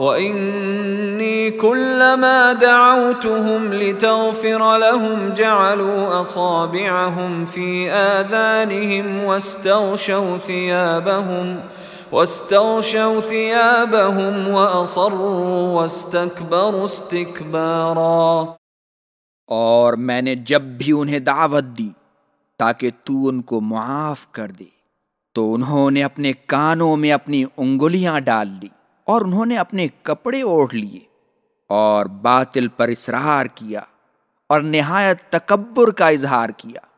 وَإِنِّي كُلَّمَا دَعَوْتُهُمْ لِتَغْفِرَ لَهُمْ جَعَلُوا أَصَابِعَهُمْ فِي آذَانِهِمْ وَاسْتَغْشَوْا ثِيَابَهُمْ واستغشوا ثيابهم وأصروا واستكبروا استكبارا اور میں نے جب بھی انہیں دعوت دی تاکہ تو ان کو معاف کر دے تو انہوں نے اپنے کانوں میں اپنی انگلیاں ڈال لی اور انہوں نے اپنے کپڑے اوڑھ لیے اور باطل پر اصرار کیا اور نہایت تکبر کا اظہار کیا۔